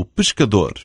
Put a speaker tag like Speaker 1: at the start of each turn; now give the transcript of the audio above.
Speaker 1: o pescador.